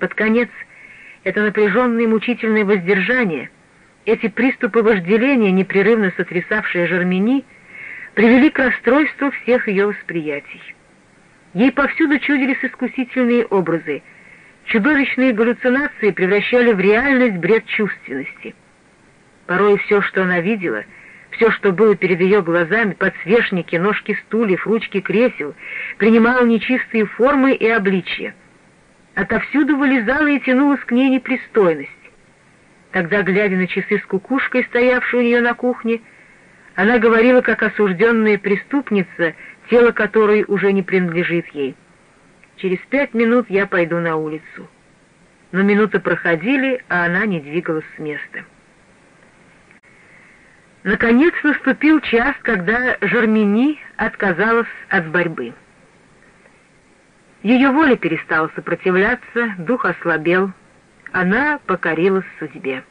Под конец это напряженное и мучительное воздержание, эти приступы вожделения, непрерывно сотрясавшие Жермени, привели к расстройству всех ее восприятий. Ей повсюду чудились искусительные образы, чудовищные галлюцинации превращали в реальность бред чувственности. Порой все, что она видела — все, что было перед ее глазами, подсвечники, ножки стульев, ручки кресел, принимало нечистые формы и обличья. Отовсюду вылезала и тянулась к ней непристойность. Тогда, глядя на часы с кукушкой, стоявшую у нее на кухне, она говорила, как осужденная преступница, тело которой уже не принадлежит ей. «Через пять минут я пойду на улицу». Но минуты проходили, а она не двигалась с места. Наконец наступил час, когда Жермени отказалась от борьбы. Ее воля перестала сопротивляться, дух ослабел, она покорилась судьбе.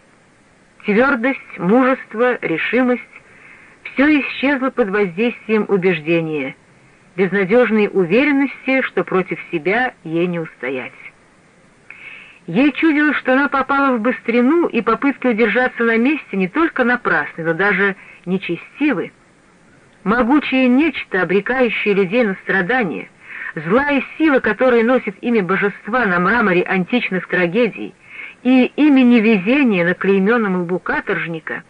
Твердость, мужество, решимость — все исчезло под воздействием убеждения, безнадежной уверенности, что против себя ей не устоять. Ей чудилось, что она попала в быстрину, и попытки удержаться на месте не только напрасны, но даже нечестивы. Могучее нечто, обрекающее людей на страдания, злая сила, которая носит имя божества на мраморе античных трагедий, и имя невезения на клейменном лбу каторжника,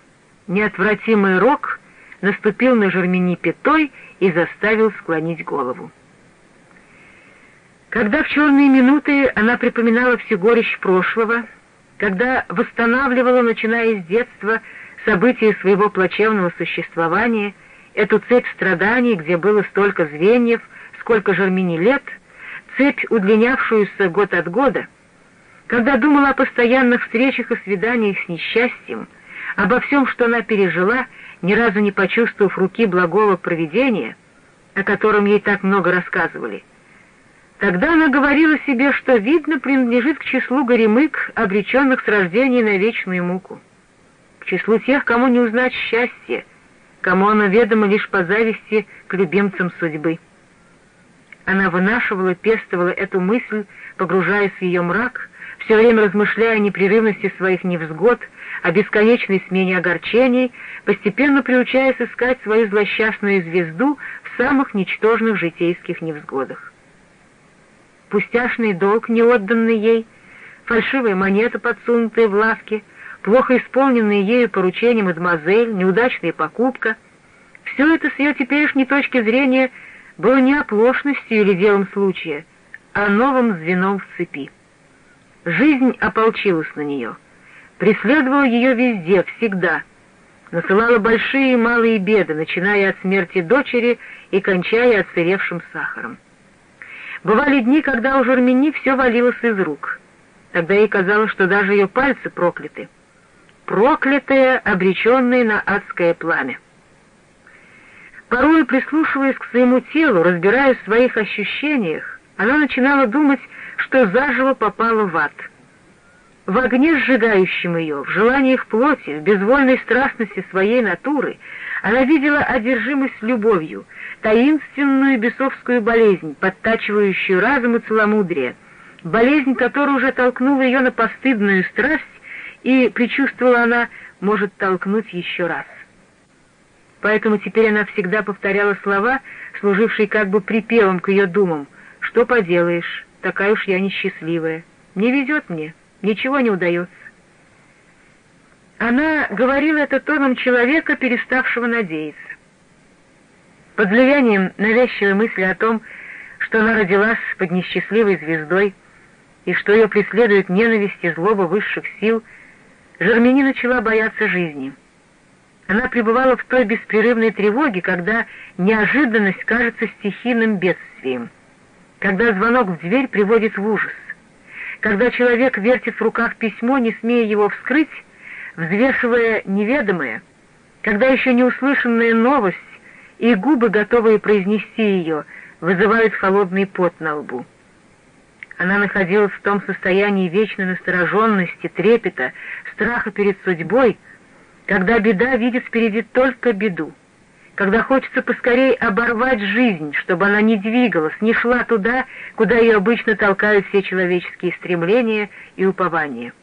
неотвратимый рок наступил на Жермени пятой и заставил склонить голову. Когда в черные минуты она припоминала все горечь прошлого, когда восстанавливала, начиная с детства, события своего плачевного существования, эту цепь страданий, где было столько звеньев, сколько Жермини лет, цепь, удлинявшуюся год от года, когда думала о постоянных встречах и свиданиях с несчастьем, обо всем, что она пережила, ни разу не почувствовав руки благого провидения, о котором ей так много рассказывали, Тогда она говорила себе, что, видно, принадлежит к числу горемык, обреченных с рождения на вечную муку, к числу тех, кому не узнать счастье, кому оно ведомо лишь по зависти к любимцам судьбы. Она вынашивала, пестовала эту мысль, погружаясь в ее мрак, все время размышляя о непрерывности своих невзгод, о бесконечной смене огорчений, постепенно приучаясь искать свою злосчастную звезду в самых ничтожных житейских невзгодах. Пустяшный долг, не отданный ей, фальшивая монета, подсунутая в лавке, плохо исполненные ею поручения мадемуазель, неудачная покупка — все это с ее теперешней точки зрения было не оплошностью или делом случая, а новым звеном в цепи. Жизнь ополчилась на нее, преследовала ее везде, всегда, насылала большие и малые беды, начиная от смерти дочери и кончая отсыревшим сахаром. Бывали дни, когда у Жермени все валилось из рук. Тогда ей казалось, что даже ее пальцы прокляты. Проклятые, обреченные на адское пламя. Порой, прислушиваясь к своему телу, разбираясь в своих ощущениях, она начинала думать, что заживо попала в ад. В огне, сжигающем ее, в желаниях плоти, в безвольной страстности своей натуры, она видела одержимость любовью — таинственную бесовскую болезнь, подтачивающую разум и целомудрие, болезнь, которая уже толкнула ее на постыдную страсть, и, предчувствовала она, может толкнуть еще раз. Поэтому теперь она всегда повторяла слова, служившие как бы припевом к ее думам. «Что поделаешь, такая уж я несчастливая. Не везет мне, ничего не удается». Она говорила это тоном человека, переставшего надеяться. Под влиянием навязчивой мысли о том, что она родилась под несчастливой звездой и что ее преследует ненависть и злоба высших сил, Жермени начала бояться жизни. Она пребывала в той беспрерывной тревоге, когда неожиданность кажется стихийным бедствием, когда звонок в дверь приводит в ужас, когда человек вертит в руках письмо, не смея его вскрыть, взвешивая неведомое, когда еще не услышанная новость и губы, готовые произнести ее, вызывают холодный пот на лбу. Она находилась в том состоянии вечной настороженности, трепета, страха перед судьбой, когда беда видит впереди только беду, когда хочется поскорей оборвать жизнь, чтобы она не двигалась, не шла туда, куда ее обычно толкают все человеческие стремления и упования.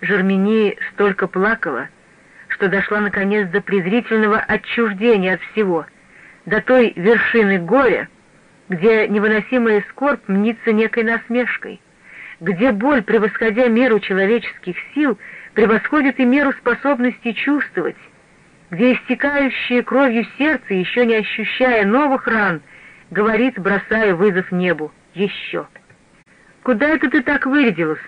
Жермени столько плакала, что дошла наконец до презрительного отчуждения от всего, до той вершины горя, где невыносимая скорбь мнится некой насмешкой, где боль, превосходя меру человеческих сил, превосходит и меру способности чувствовать, где истекающее кровью сердце, еще не ощущая новых ран, говорит, бросая вызов небу, «Еще!» «Куда это ты так вырядилась?»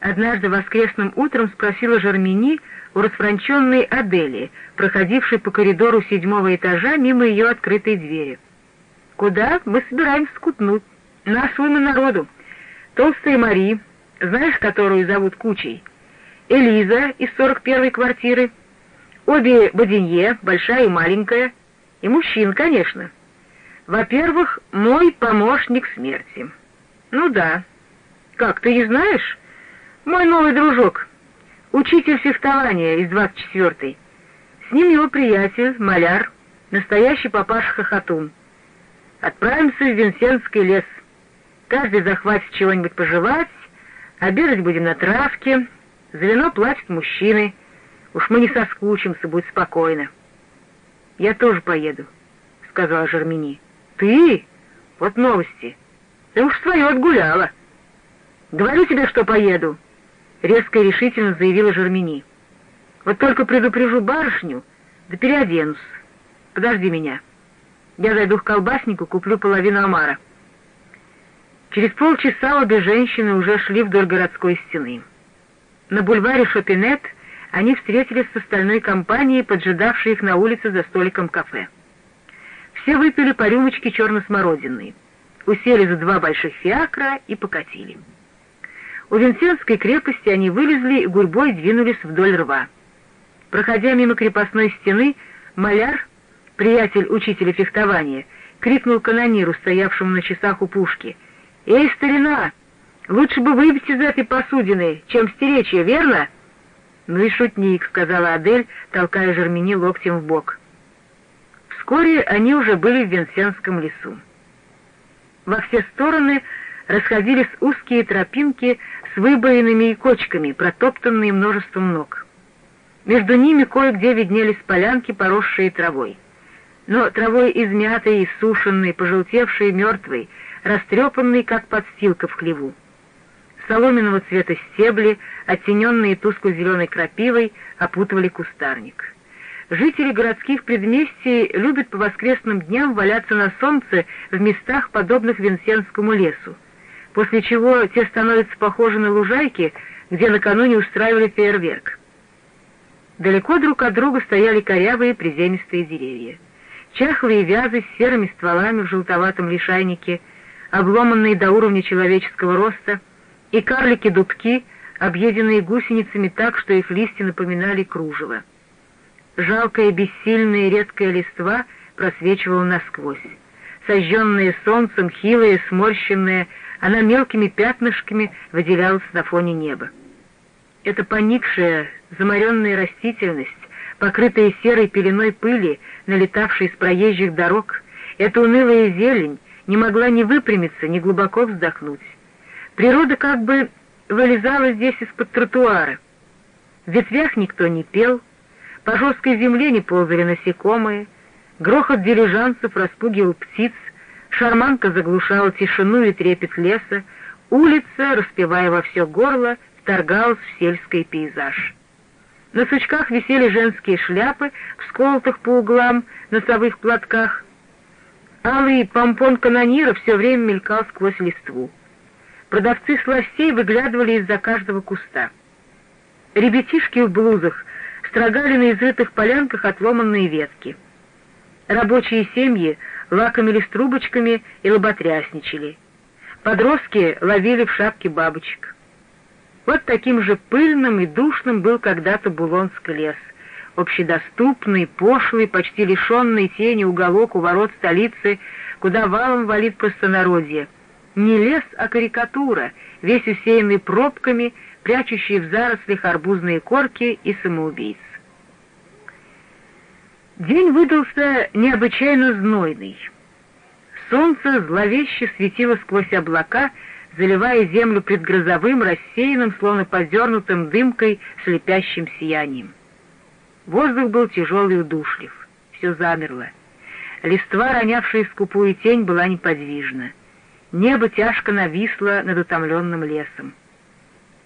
Однажды воскресным утром спросила Жермени у расфранченной Адели, проходившей по коридору седьмого этажа мимо ее открытой двери. «Куда? Мы собираемся скутнуть. На своему народу. Толстая Мари, знаешь, которую зовут Кучей? Элиза из сорок первой квартиры, Обе Бодинье, большая и маленькая, и мужчин, конечно. Во-первых, мой помощник смерти. Ну да. Как, ты не знаешь? Мой новый дружок, учитель фехтования из 24-й. С ним его приятель, маляр, настоящий папаша Хохотун. Отправимся в Винсентский лес. Каждый захватит чего-нибудь пожевать, обедать будем на травке, за вино платят мужчины — Уж мы не соскучимся, будь спокойна. Я тоже поеду, — сказала Жермени. Ты? Вот новости. Ты уж свое отгуляла. Говорю тебе, что поеду, — резко и решительно заявила Жермени. Вот только предупрежу барышню, да переоденусь. Подожди меня. Я зайду к колбаснику, куплю половину омара. Через полчаса обе женщины уже шли вдоль городской стены. На бульваре Шопинет — они встретились с остальной компанией, поджидавшей их на улице за столиком кафе. Все выпили по рюмочке черно-смородиной, усели за два больших фиакра и покатили. У Винсентской крепости они вылезли и гурьбой двинулись вдоль рва. Проходя мимо крепостной стены, маляр, приятель учителя фехтования, крикнул канониру, стоявшему на часах у пушки. «Эй, старина, лучше бы выпить из этой посудины, чем стеречь ее, верно?» «Ну и шутник», — сказала Адель, толкая Жермени локтем в бок. Вскоре они уже были в Венсенском лесу. Во все стороны расходились узкие тропинки с выбоинами и кочками, протоптанные множеством ног. Между ними кое-где виднелись полянки, поросшие травой. Но травой измятой, иссушенной, пожелтевшей, мертвой, растрепанной, как подстилка в хлеву соломенного цвета стебли, оттененные тускло-зеленой крапивой, опутывали кустарник. Жители городских предместий любят по воскресным дням валяться на солнце в местах, подобных Винсенскому лесу, после чего те становятся похожи на лужайки, где накануне устраивали фейерверк. Далеко друг от друга стояли корявые приземистые деревья. Чахлые вязы с серыми стволами в желтоватом лишайнике, обломанные до уровня человеческого роста — и карлики-дубки, объеденные гусеницами так, что их листья напоминали кружево. Жалкая, бессильная редкая листва просвечивала насквозь. Сожженная солнцем, хилая, сморщенная, она мелкими пятнышками выделялась на фоне неба. Эта поникшая, заморенная растительность, покрытая серой пеленой пыли, налетавшей с проезжих дорог, эта унылая зелень не могла ни выпрямиться, ни глубоко вздохнуть. Природа как бы вылезала здесь из-под тротуара. В ветвях никто не пел, по жесткой земле не ползали насекомые, грохот дилижансов распугивал птиц, шарманка заглушала тишину и трепет леса, улица, распевая во все горло, вторгалась в сельский пейзаж. На сучках висели женские шляпы, всколотых по углам, носовых платках. Алый помпон канонира все время мелькал сквозь листву. Продавцы сластей выглядывали из-за каждого куста. Ребятишки в блузах строгали на изрытых полянках отломанные ветки. Рабочие семьи лакомились трубочками и лоботрясничали. Подростки ловили в шапке бабочек. Вот таким же пыльным и душным был когда-то Булонский лес, общедоступный, пошлый, почти лишенный тени уголок у ворот столицы, куда валом валит простонародье — не лес, а карикатура, весь усеянный пробками, прячущие в зарослях арбузные корки и самоубийц. День выдался необычайно знойный. Солнце зловеще светило сквозь облака, заливая землю предгрозовым, рассеянным, словно подернутым дымкой, слепящим сиянием. Воздух был тяжелый и удушлив. Все замерло. Листва, ронявшая скупую тень, была неподвижна. Небо тяжко нависло над утомленным лесом.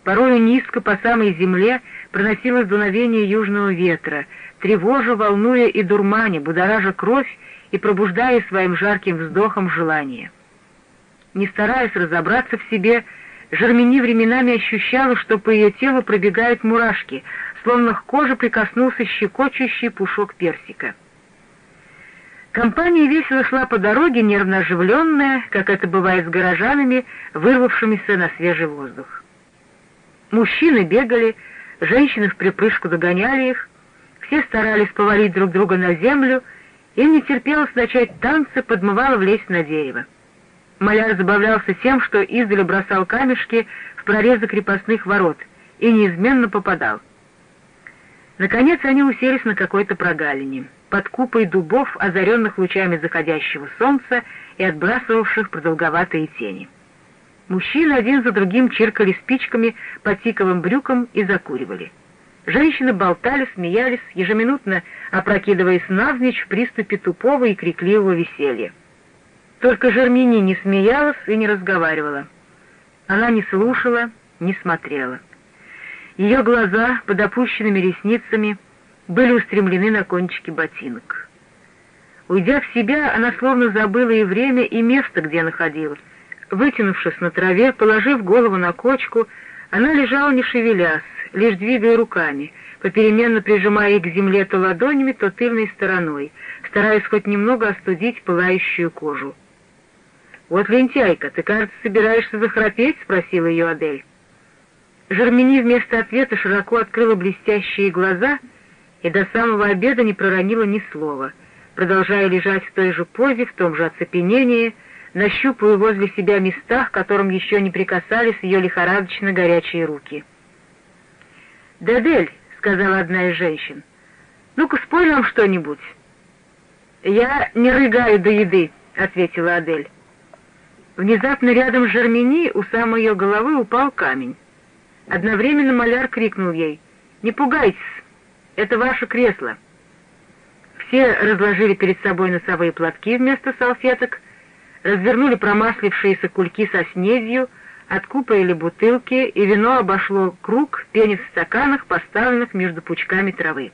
Порою низко по самой земле проносилось дуновение южного ветра, тревожа, волнуя и дурманя, будоража кровь и пробуждая своим жарким вздохом желание. Не стараясь разобраться в себе, Жермени временами ощущала, что по ее телу пробегают мурашки, словно к коже прикоснулся щекочущий пушок персика. Компания весело шла по дороге, нервно оживленная, как это бывает с горожанами, вырвавшимися на свежий воздух. Мужчины бегали, женщины в припрыжку догоняли их, все старались повалить друг друга на землю, им не терпелось начать танцы, подмывало влезть на дерево. Маляр забавлялся тем, что издали бросал камешки в прорезы крепостных ворот и неизменно попадал. Наконец они уселись на какой-то прогалине, под купой дубов, озаренных лучами заходящего солнца и отбрасывавших продолговатые тени. Мужчины один за другим чиркали спичками по тиковым брюкам и закуривали. Женщины болтали, смеялись, ежеминутно опрокидываясь навзничь в приступе тупого и крикливого веселья. Только Жермини не смеялась и не разговаривала. Она не слушала, не смотрела. Ее глаза под опущенными ресницами были устремлены на кончики ботинок. Уйдя в себя, она словно забыла и время, и место, где находилась. Вытянувшись на траве, положив голову на кочку, она лежала не шевелясь, лишь двигая руками, попеременно прижимая их к земле то ладонями, то тыльной стороной, стараясь хоть немного остудить пылающую кожу. «Вот лентяйка, ты, кажется, собираешься захрапеть?» — спросила ее Адель. Жермени вместо ответа широко открыла блестящие глаза и до самого обеда не проронила ни слова, продолжая лежать в той же позе, в том же оцепенении, нащупывая возле себя места, к которым еще не прикасались ее лихорадочно горячие руки. «Дедель», — сказала одна из женщин, — «ну-ка спой нам что-нибудь». «Я не рыгаю до еды», — ответила Адель. Внезапно рядом с Жермени у самой ее головы упал камень. Одновременно маляр крикнул ей «Не пугайтесь, это ваше кресло». Все разложили перед собой носовые платки вместо салфеток, развернули промаслившиеся кульки со снедью, откупорили бутылки, и вино обошло круг, пенясь в стаканах, поставленных между пучками травы.